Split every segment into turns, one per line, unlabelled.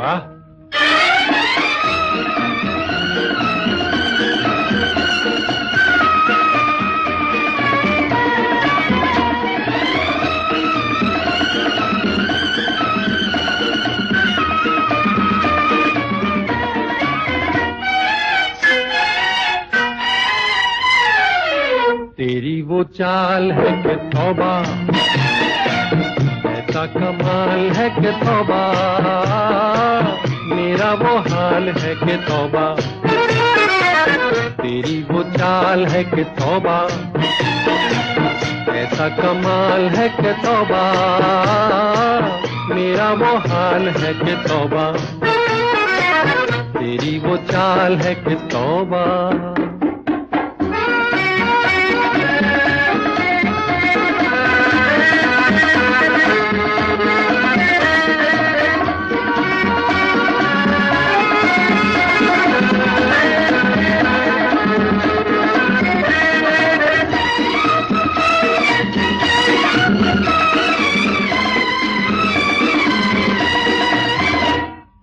वाह तेरी वो चाल है कि तौबा। ऐसा कमाल है कि तौबा। मेरा वो हाल है कि तौबा। तेरी वो चाल है कि तौबा। ऐसा कमाल है कि तौबा। मेरा वो हाल है कि तौबा। तेरी वो चाल है कि तौबा।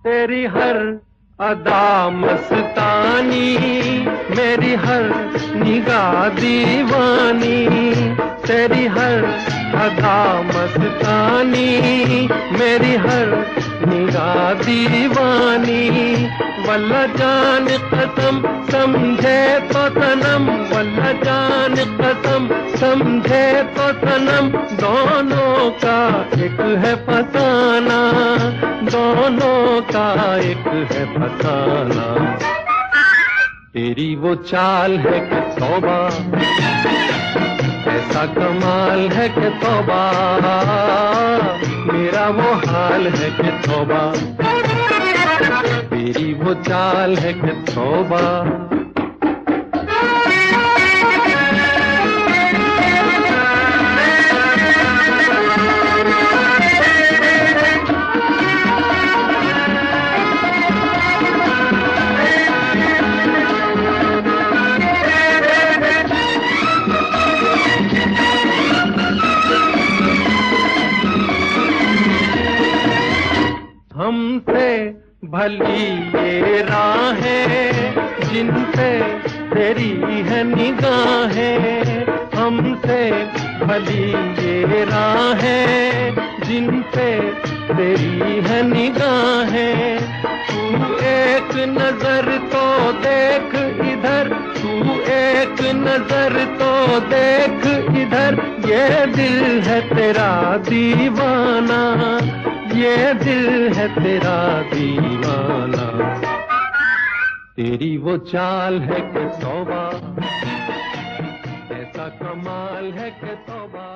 तेरी हर अदा मस्तानी, मेरी हर निगाह दीवानी, तेरी हर अदा मस्तानी, मेरी हर निगाह दीवानी। वल्ला जान कसम समझे तो सनम, वल्ला जान कसम समझे तो सनम। दोनों का एक है फसाना, दोनों एक है फसाना। तेरी वो चाल है कि तौबा ऐसा कमाल है कि तौबा मेरा वो हाल है कि तौबा तेरी वो चाल है कि तौबा हमसे भली ये राहें, जिनसे तेरी है निगाहें, हमसे भली ये राहें, जिनसे तेरी है निगाहें। तू एक नज़र तो देख इधर, तू एक नज़र तो देख इधर। ये दिल है तेरा दीवाना ये दिल है तेरा दीवाना। तेरी वो चाल है कि तौबा ऐसा कमाल है कि तौबा